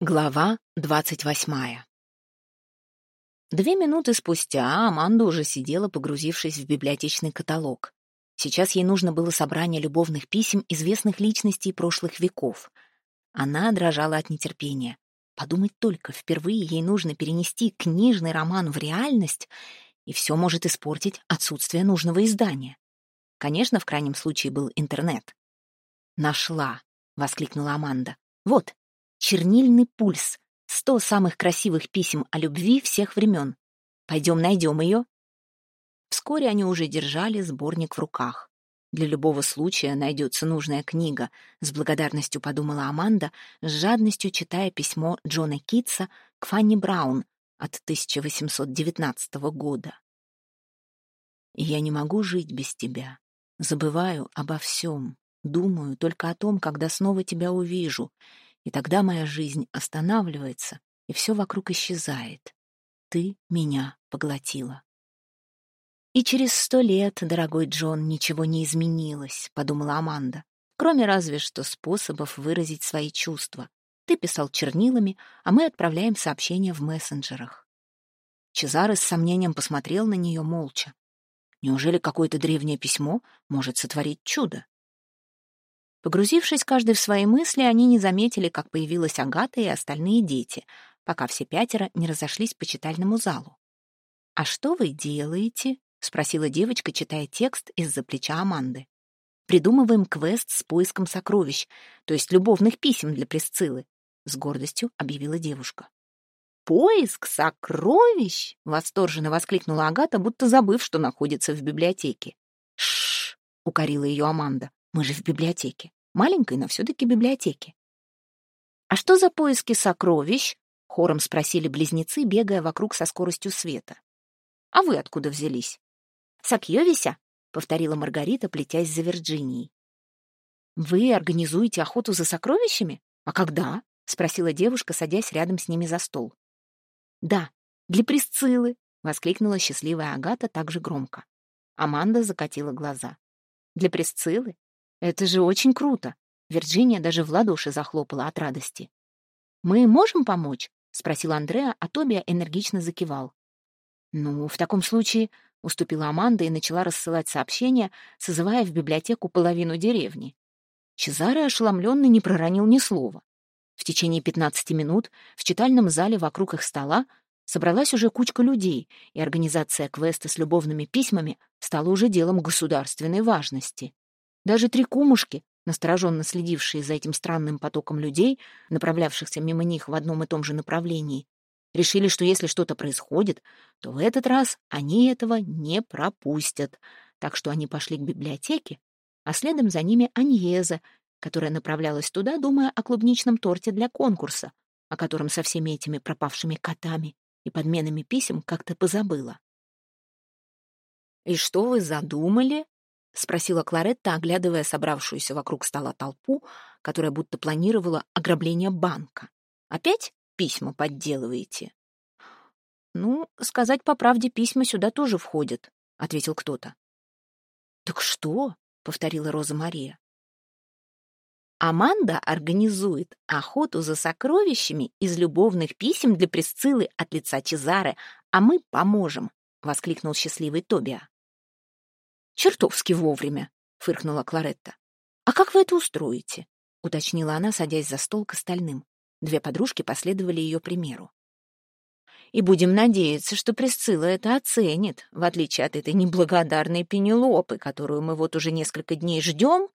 Глава двадцать восьмая Две минуты спустя Аманда уже сидела, погрузившись в библиотечный каталог. Сейчас ей нужно было собрание любовных писем известных личностей прошлых веков. Она дрожала от нетерпения. Подумать только, впервые ей нужно перенести книжный роман в реальность, и все может испортить отсутствие нужного издания. Конечно, в крайнем случае был интернет. «Нашла!» — воскликнула Аманда. «Вот, чернильный пульс. Сто самых красивых писем о любви всех времен. Пойдем найдем ее. Вскоре они уже держали сборник в руках. Для любого случая найдется нужная книга, с благодарностью подумала Аманда, с жадностью читая письмо Джона Китса к Фанни Браун от 1819 года. «Я не могу жить без тебя. Забываю обо всем. Думаю только о том, когда снова тебя увижу. И тогда моя жизнь останавливается, и все вокруг исчезает. Ты меня поглотила. «И через сто лет, дорогой Джон, ничего не изменилось», — подумала Аманда. «Кроме разве что способов выразить свои чувства. Ты писал чернилами, а мы отправляем сообщения в мессенджерах». Чезаре с сомнением посмотрел на нее молча. Неужели какое-то древнее письмо может сотворить чудо? Погрузившись каждый в свои мысли, они не заметили, как появилась Агата и остальные дети, пока все пятеро не разошлись по читальному залу. «А что вы делаете?» — спросила девочка, читая текст из-за плеча Аманды. «Придумываем квест с поиском сокровищ, то есть любовных писем для Пресциллы», — с гордостью объявила девушка. «Поиск сокровищ!» — восторженно воскликнула Агата, будто забыв, что находится в библиотеке. «Ш-ш-ш!» — укорила ее Аманда. «Мы же в библиотеке маленькой, но все-таки библиотеки. «А что за поиски сокровищ?» — хором спросили близнецы, бегая вокруг со скоростью света. «А вы откуда взялись?» «Сокьёвися», — повторила Маргарита, плетясь за Вирджинией. «Вы организуете охоту за сокровищами? А когда?» — спросила девушка, садясь рядом с ними за стол. «Да, для Присциллы», — воскликнула счастливая Агата так же громко. Аманда закатила глаза. «Для Присциллы? Это же очень круто. Вирджиния даже в ладоши захлопала от радости. «Мы можем помочь?» — спросил Андреа, а Тобия энергично закивал. «Ну, в таком случае...» — уступила Аманда и начала рассылать сообщения, созывая в библиотеку половину деревни. Чезаре, ошеломленный, не проронил ни слова. В течение пятнадцати минут в читальном зале вокруг их стола собралась уже кучка людей, и организация квеста с любовными письмами стала уже делом государственной важности. Даже три кумушки, настороженно следившие за этим странным потоком людей, направлявшихся мимо них в одном и том же направлении, решили, что если что-то происходит, то в этот раз они этого не пропустят. Так что они пошли к библиотеке, а следом за ними Аньеза, которая направлялась туда, думая о клубничном торте для конкурса, о котором со всеми этими пропавшими котами и подменами писем как-то позабыла. «И что вы задумали?» — спросила Кларетта, оглядывая собравшуюся вокруг стола толпу, которая будто планировала ограбление банка. «Опять письма подделываете?» «Ну, сказать по правде, письма сюда тоже входят», — ответил кто-то. «Так что?» — повторила Роза Мария. Аманда организует охоту за сокровищами из любовных писем для Пресциллы от лица Чезары, а мы поможем, — воскликнул счастливый Тобиа. «Чертовски вовремя», — фыркнула Кларетта. «А как вы это устроите?» — уточнила она, садясь за стол к остальным. Две подружки последовали ее примеру. «И будем надеяться, что Пресцилла это оценит, в отличие от этой неблагодарной Пенелопы, которую мы вот уже несколько дней ждем,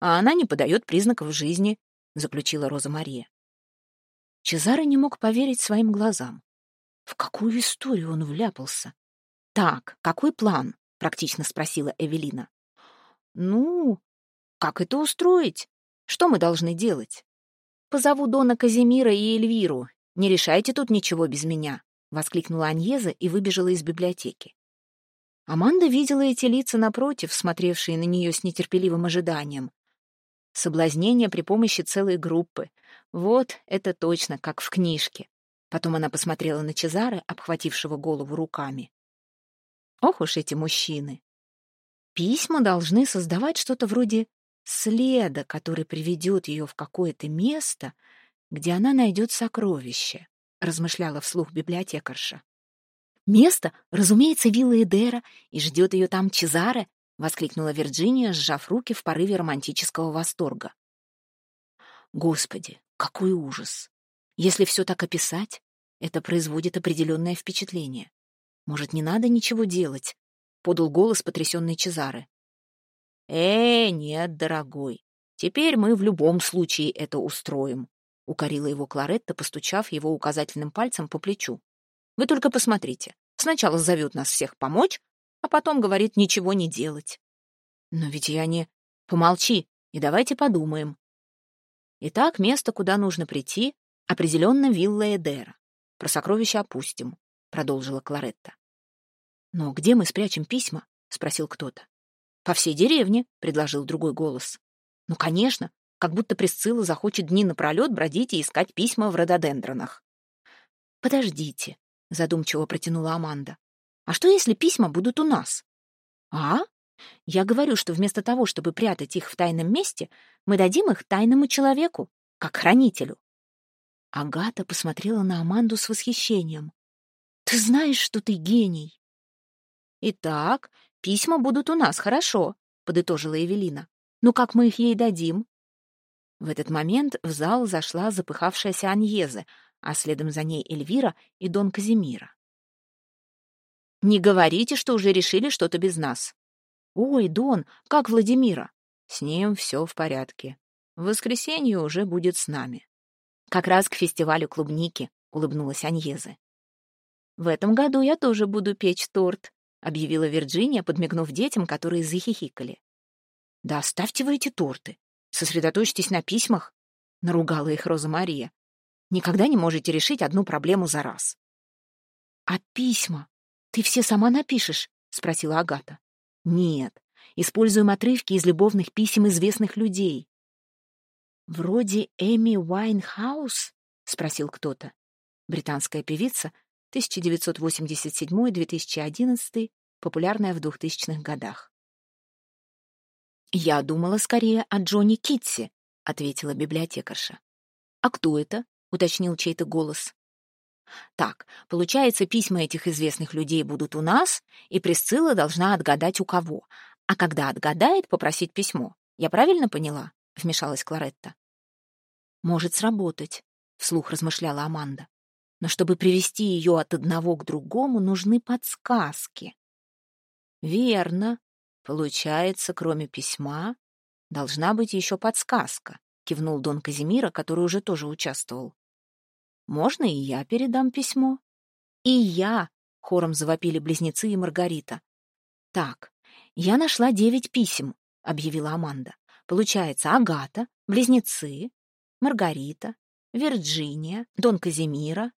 а она не подает признаков жизни», — заключила Роза Мария. Чезаро не мог поверить своим глазам. В какую историю он вляпался? «Так, какой план?» — практично спросила Эвелина. «Ну, как это устроить? Что мы должны делать?» «Позову Дона Казимира и Эльвиру. Не решайте тут ничего без меня», — воскликнула Аньеза и выбежала из библиотеки. Аманда видела эти лица напротив, смотревшие на нее с нетерпеливым ожиданием. Соблазнение при помощи целой группы. Вот это точно, как в книжке. Потом она посмотрела на Чезаре, обхватившего голову руками. Ох уж эти мужчины. Письма должны создавать что-то вроде следа, который приведет ее в какое-то место, где она найдет сокровище, размышляла вслух библиотекарша. Место, разумеется, вилла Эдера, и ждет ее там Чезаре, воскликнула Вирджиния, сжав руки в порыве романтического восторга. Господи, какой ужас! Если все так описать, это производит определенное впечатление. Может, не надо ничего делать? Подал голос потрясенный Чезаре. Э, нет, дорогой, теперь мы в любом случае это устроим, укорила его Кларетта, постучав его указательным пальцем по плечу. Вы только посмотрите. Сначала зовет нас всех помочь, а потом говорит ничего не делать. Но ведь я не... Помолчи, и давайте подумаем. Итак, место, куда нужно прийти, определенно вилла Эдера. Про сокровища опустим, — продолжила Кларетта. «Но где мы спрячем письма?» — спросил кто-то. «По всей деревне», — предложил другой голос. «Ну, конечно, как будто Присцилла захочет дни напролет бродить и искать письма в рододендронах». «Подождите», — задумчиво протянула Аманда. «А что, если письма будут у нас?» «А? Я говорю, что вместо того, чтобы прятать их в тайном месте, мы дадим их тайному человеку, как хранителю». Агата посмотрела на Аманду с восхищением. «Ты знаешь, что ты гений!» «Итак, письма будут у нас, хорошо», — подытожила Эвелина. «Ну как мы их ей дадим?» В этот момент в зал зашла запыхавшаяся Аньезе, а следом за ней Эльвира и Дон Казимира. «Не говорите, что уже решили что-то без нас». «Ой, Дон, как Владимира?» «С ним все в порядке. В воскресенье уже будет с нами». «Как раз к фестивалю клубники», — улыбнулась Аньезе. «В этом году я тоже буду печь торт», — объявила Вирджиния, подмигнув детям, которые захихикали. «Да оставьте вы эти торты. Сосредоточьтесь на письмах», — наругала их Роза Мария. «Никогда не можете решить одну проблему за раз». «А письма? Ты все сама напишешь?» — спросила Агата. «Нет, используем отрывки из любовных писем известных людей». «Вроде Эми Уайнхаус?» — спросил кто-то. Британская певица — 1987-2011, популярная в 2000-х годах. «Я думала скорее о Джонни Китси», — ответила библиотекарша. «А кто это?» — уточнил чей-то голос. «Так, получается, письма этих известных людей будут у нас, и Присцилла должна отгадать у кого. А когда отгадает, попросить письмо. Я правильно поняла?» — вмешалась Кларетта. «Может сработать», — вслух размышляла Аманда но чтобы привести ее от одного к другому, нужны подсказки. Верно. Получается, кроме письма, должна быть еще подсказка, кивнул Дон Казимира, который уже тоже участвовал. Можно и я передам письмо? И я, хором завопили близнецы и Маргарита. Так, я нашла девять писем, объявила Аманда. Получается, Агата, близнецы, Маргарита, Вирджиния, Дон Казимира,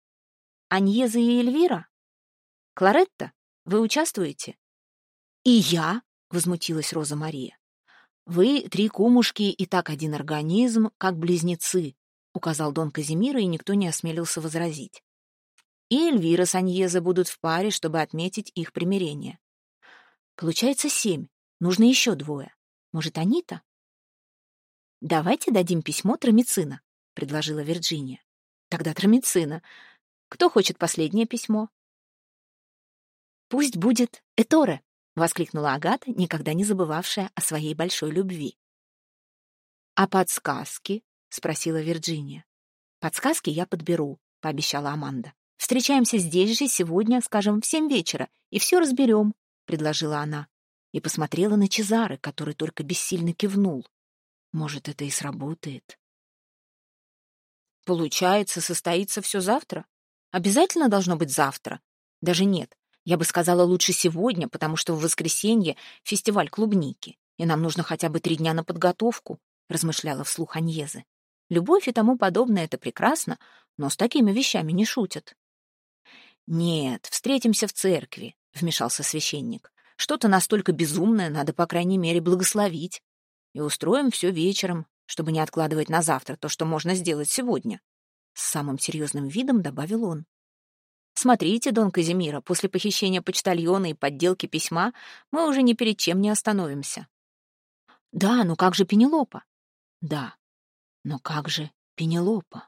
Аньеза и Эльвира? Кларетта, вы участвуете? И я, возмутилась Роза Мария. Вы три кумушки и так один организм, как близнецы, указал Дон Казимира, и никто не осмелился возразить. И Эльвира с Аньеза будут в паре, чтобы отметить их примирение. Получается семь. Нужно еще двое. Может, Анита? «Давайте дадим письмо Тромицина», — предложила Вирджиния. «Тогда Тромицина. Кто хочет последнее письмо? «Пусть будет Эторе!» — воскликнула Агата, никогда не забывавшая о своей большой любви. «А подсказки?» — спросила Вирджиния. «Подсказки я подберу», — пообещала Аманда. «Встречаемся здесь же сегодня, скажем, в семь вечера, и все разберем», — предложила она. И посмотрела на Чезары, который только бессильно кивнул. «Может, это и сработает». «Получается, состоится все завтра?» Обязательно должно быть завтра? Даже нет. Я бы сказала лучше сегодня, потому что в воскресенье фестиваль клубники, и нам нужно хотя бы три дня на подготовку, размышляла вслух Аньезы. Любовь и тому подобное — это прекрасно, но с такими вещами не шутят. «Нет, встретимся в церкви», — вмешался священник. «Что-то настолько безумное надо, по крайней мере, благословить. И устроим все вечером, чтобы не откладывать на завтра то, что можно сделать сегодня». С самым серьезным видом добавил он. «Смотрите, Дон Казимира, после похищения почтальона и подделки письма мы уже ни перед чем не остановимся». «Да, но как же Пенелопа?» «Да, но как же Пенелопа?»